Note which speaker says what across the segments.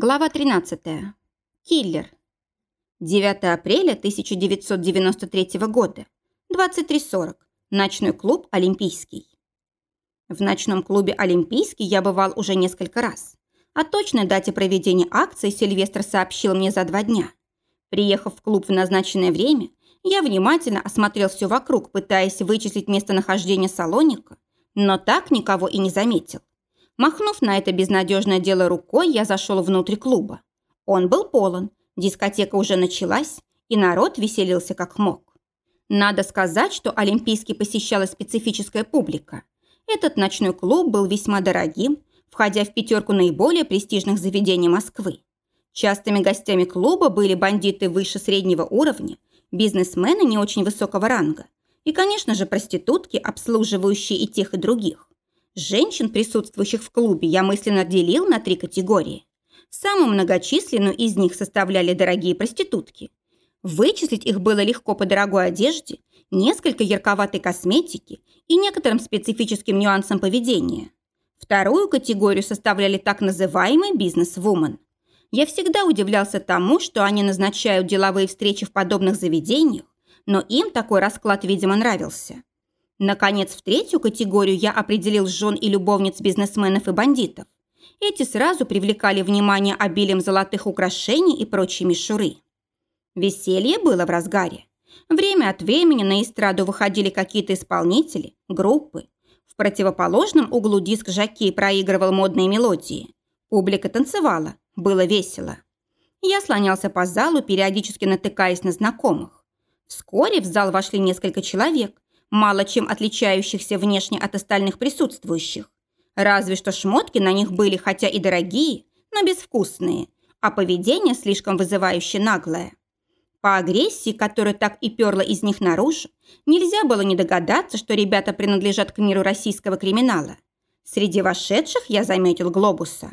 Speaker 1: Глава 13. Киллер. 9 апреля 1993 года. 23.40. Ночной клуб «Олимпийский». В ночном клубе «Олимпийский» я бывал уже несколько раз. О точной дате проведения акции Сильвестр сообщил мне за два дня. Приехав в клуб в назначенное время, я внимательно осмотрел все вокруг, пытаясь вычислить местонахождение салоника, но так никого и не заметил. Махнув на это безнадежное дело рукой, я зашел внутрь клуба. Он был полон, дискотека уже началась, и народ веселился как мог. Надо сказать, что Олимпийский посещала специфическая публика. Этот ночной клуб был весьма дорогим, входя в пятерку наиболее престижных заведений Москвы. Частыми гостями клуба были бандиты выше среднего уровня, бизнесмены не очень высокого ранга и, конечно же, проститутки, обслуживающие и тех, и других. Женщин, присутствующих в клубе, я мысленно делил на три категории. Самую многочисленную из них составляли дорогие проститутки. Вычислить их было легко по дорогой одежде, несколько ярковатой косметики и некоторым специфическим нюансам поведения. Вторую категорию составляли так называемые бизнес-вумен. Я всегда удивлялся тому, что они назначают деловые встречи в подобных заведениях, но им такой расклад, видимо, нравился. Наконец, в третью категорию я определил жен и любовниц бизнесменов и бандитов. Эти сразу привлекали внимание обилием золотых украшений и прочей мишуры. Веселье было в разгаре. Время от времени на эстраду выходили какие-то исполнители, группы. В противоположном углу диск Жаки проигрывал модные мелодии. Публика танцевала, было весело. Я слонялся по залу, периодически натыкаясь на знакомых. Вскоре в зал вошли несколько человек, мало чем отличающихся внешне от остальных присутствующих. Разве что шмотки на них были хотя и дорогие, но безвкусные, а поведение слишком вызывающе наглое. По агрессии, которая так и перла из них наружу, нельзя было не догадаться, что ребята принадлежат к миру российского криминала. Среди вошедших я заметил Глобуса.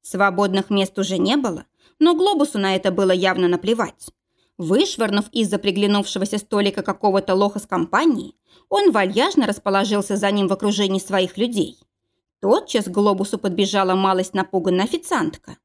Speaker 1: Свободных мест уже не было, но Глобусу на это было явно наплевать. Вышвырнув из-за приглянувшегося столика какого-то лоха с компании, он вальяжно расположился за ним в окружении своих людей. Тотчас к глобусу подбежала малость напуганная официантка.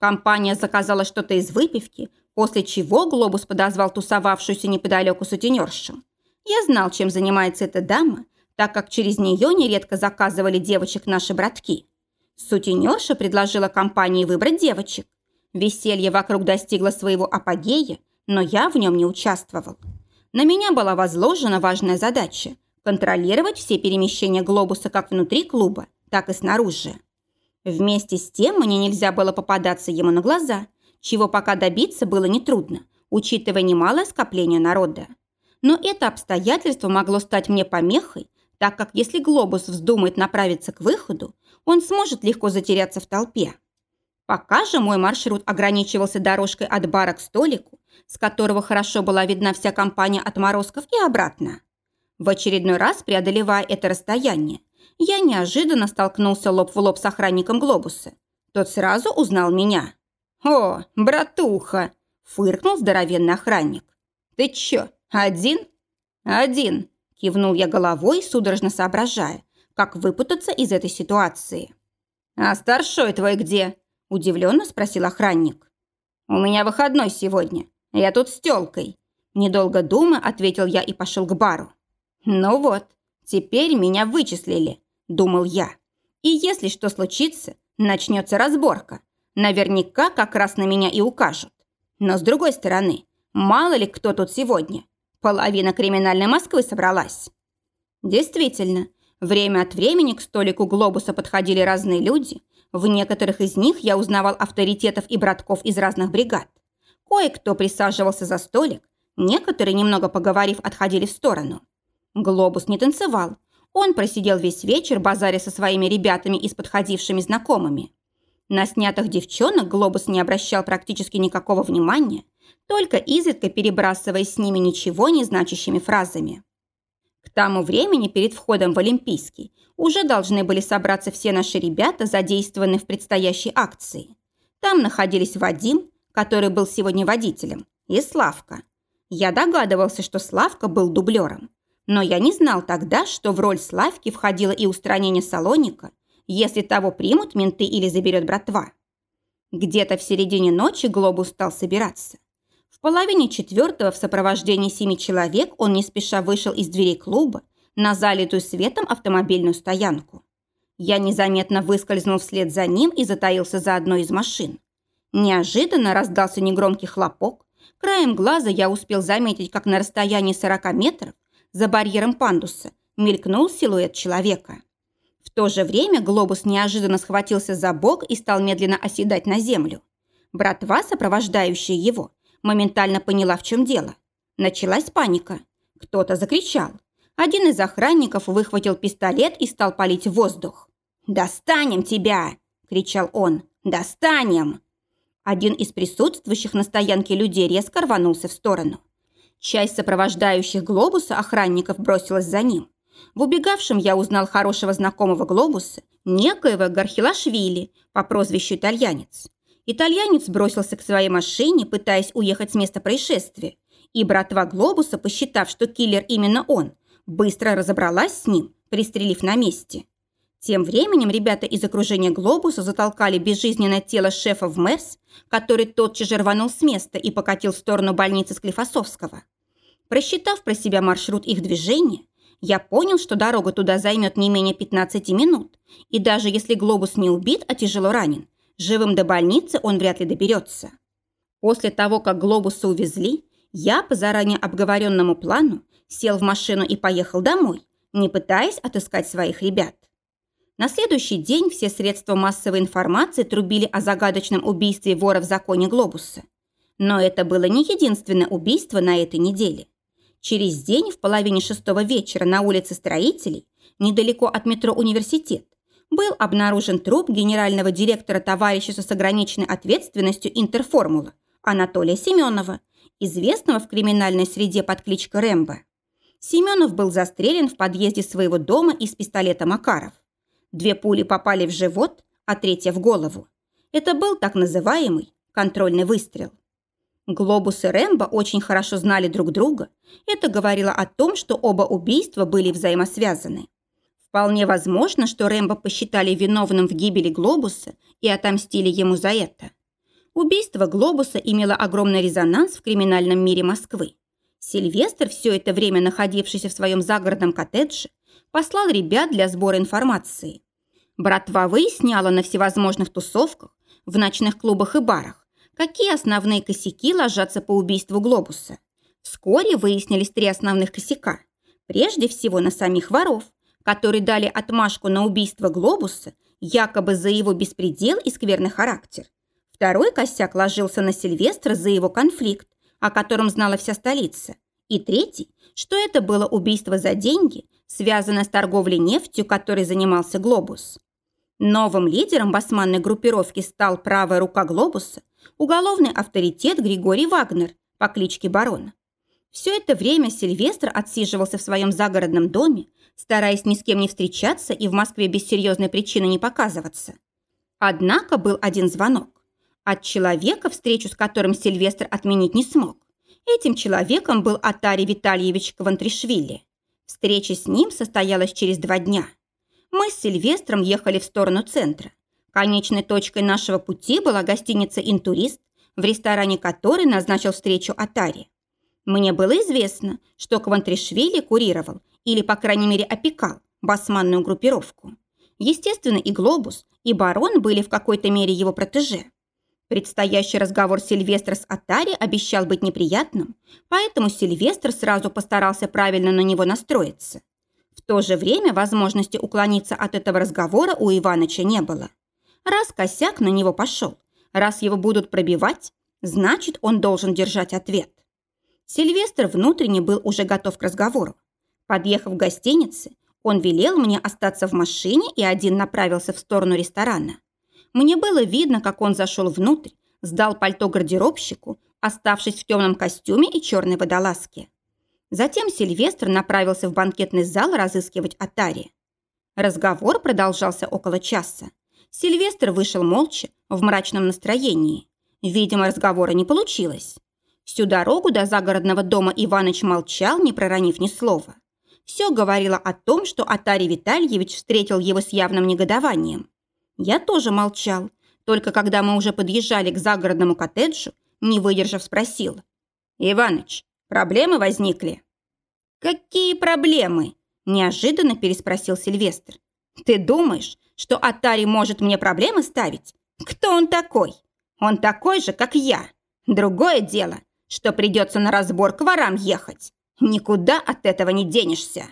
Speaker 1: Компания заказала что-то из выпивки, после чего глобус подозвал тусовавшуюся неподалеку сутенершу. Я знал, чем занимается эта дама, так как через нее нередко заказывали девочек наши братки. Сутенерша предложила компании выбрать девочек. Веселье вокруг достигло своего апогея, но я в нем не участвовал. На меня была возложена важная задача – контролировать все перемещения глобуса как внутри клуба, так и снаружи. Вместе с тем мне нельзя было попадаться ему на глаза, чего пока добиться было нетрудно, учитывая немалое скопление народа. Но это обстоятельство могло стать мне помехой, так как если глобус вздумает направиться к выходу, он сможет легко затеряться в толпе. Пока же мой маршрут ограничивался дорожкой от бара к столику, с которого хорошо была видна вся компания отморозков и обратно. В очередной раз, преодолевая это расстояние, я неожиданно столкнулся лоб в лоб с охранником глобуса. Тот сразу узнал меня. «О, братуха!» – фыркнул здоровенный охранник. «Ты чё, один?» «Один», – кивнул я головой, судорожно соображая, как выпутаться из этой ситуации. «А старшой твой где?» Удивленно спросил охранник. «У меня выходной сегодня. Я тут с тёлкой». Недолго думая, ответил я и пошел к бару. «Ну вот, теперь меня вычислили», – думал я. «И если что случится, начнется разборка. Наверняка как раз на меня и укажут. Но с другой стороны, мало ли кто тут сегодня. Половина криминальной Москвы собралась». Действительно, время от времени к столику глобуса подходили разные люди, в некоторых из них я узнавал авторитетов и братков из разных бригад. Кое-кто присаживался за столик, некоторые, немного поговорив, отходили в сторону. Глобус не танцевал. Он просидел весь вечер, базаря со своими ребятами и с подходившими знакомыми. На снятых девчонок Глобус не обращал практически никакого внимания, только изредка перебрасываясь с ними ничего не значащими фразами. К тому времени перед входом в Олимпийский уже должны были собраться все наши ребята, задействованные в предстоящей акции. Там находились Вадим, который был сегодня водителем, и Славка. Я догадывался, что Славка был дублером. Но я не знал тогда, что в роль Славки входило и устранение Салоника, если того примут менты или заберет братва. Где-то в середине ночи глобус стал собираться. В половине четвертого в сопровождении семи человек он не спеша вышел из дверей клуба на залитую светом автомобильную стоянку. Я незаметно выскользнул вслед за ним и затаился за одной из машин. Неожиданно раздался негромкий хлопок. Краем глаза я успел заметить, как на расстоянии 40 метров за барьером пандуса мелькнул силуэт человека. В то же время глобус неожиданно схватился за бок и стал медленно оседать на землю. Братва, сопровождающая его, моментально поняла, в чем дело. Началась паника. Кто-то закричал. Один из охранников выхватил пистолет и стал палить в воздух. «Достанем тебя!» – кричал он. «Достанем!» Один из присутствующих на стоянке людей резко рванулся в сторону. Часть сопровождающих глобуса охранников бросилась за ним. В убегавшем я узнал хорошего знакомого глобуса, некоего Гархилашвили по прозвищу Итальянец. Итальянец бросился к своей машине, пытаясь уехать с места происшествия, и братва Глобуса, посчитав, что киллер именно он, быстро разобралась с ним, пристрелив на месте. Тем временем ребята из окружения Глобуса затолкали безжизненное тело шефа в Мерс, который тотчас же рванул с места и покатил в сторону больницы Склифосовского. Просчитав про себя маршрут их движения, я понял, что дорога туда займет не менее 15 минут, и даже если Глобус не убит, а тяжело ранен, живым до больницы он вряд ли доберется. После того, как Глобуса увезли, я по заранее обговоренному плану сел в машину и поехал домой, не пытаясь отыскать своих ребят. На следующий день все средства массовой информации трубили о загадочном убийстве вора в законе Глобуса. Но это было не единственное убийство на этой неделе. Через день в половине шестого вечера на улице Строителей, недалеко от метро «Университет», был обнаружен труп генерального директора товарищества с ограниченной ответственностью «Интерформула» Анатолия Семенова, известного в криминальной среде под кличкой Рэмбо. Семенов был застрелен в подъезде своего дома из пистолета Макаров. Две пули попали в живот, а третья в голову. Это был так называемый контрольный выстрел. Глобус и Рэмбо очень хорошо знали друг друга. Это говорило о том, что оба убийства были взаимосвязаны. Вполне возможно, что Рэмбо посчитали виновным в гибели Глобуса и отомстили ему за это. Убийство Глобуса имело огромный резонанс в криминальном мире Москвы. Сильвестр, все это время находившийся в своем загородном коттедже, послал ребят для сбора информации. Братва выясняла на всевозможных тусовках, в ночных клубах и барах, какие основные косяки ложатся по убийству Глобуса. Вскоре выяснились три основных косяка. Прежде всего на самих воров, которые дали отмашку на убийство Глобуса, якобы за его беспредел и скверный характер. Второй косяк ложился на Сильвестра за его конфликт, о котором знала вся столица. И третий, что это было убийство за деньги, связанное с торговлей нефтью, которой занимался Глобус. Новым лидером басманной группировки стал правая рука Глобуса, уголовный авторитет Григорий Вагнер по кличке Барон. Все это время Сильвестр отсиживался в своем загородном доме, стараясь ни с кем не встречаться и в Москве без серьезной причины не показываться. Однако был один звонок. От человека, встречу с которым Сильвестр отменить не смог. Этим человеком был Атари Витальевич Квантришвили. Встреча с ним состоялась через два дня. Мы с Сильвестром ехали в сторону центра. Конечной точкой нашего пути была гостиница «Интурист», в ресторане которой назначил встречу Атари. Мне было известно, что Квантришвили курировал, или, по крайней мере, опекал, басманную группировку. Естественно, и Глобус, и Барон были в какой-то мере его протеже. Предстоящий разговор Сильвестра с Атари обещал быть неприятным, поэтому Сильвестр сразу постарался правильно на него настроиться. В то же время возможности уклониться от этого разговора у Иваныча не было. Раз косяк на него пошел, раз его будут пробивать, значит, он должен держать ответ. Сильвестр внутренне был уже готов к разговору. Подъехав к гостинице, он велел мне остаться в машине и один направился в сторону ресторана. Мне было видно, как он зашел внутрь, сдал пальто гардеробщику, оставшись в темном костюме и черной водолазке. Затем Сильвестр направился в банкетный зал разыскивать Атари. Разговор продолжался около часа. Сильвестр вышел молча, в мрачном настроении. Видимо, разговора не получилось. Всю дорогу до загородного дома Иваныч молчал, не проронив ни слова. Все говорило о том, что Атари Витальевич встретил его с явным негодованием. Я тоже молчал, Только когда мы уже подъезжали к загородному коттеджу, не выдержав, спросил. «Иваныч, проблемы возникли?» «Какие проблемы?» – неожиданно переспросил Сильвестр. «Ты думаешь, что Атари может мне проблемы ставить? Кто он такой? Он такой же, как я. Другое дело, что придется на разбор к ворам ехать. Никуда от этого не денешься».